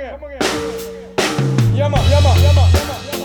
again. Yama, yama, yama, yama.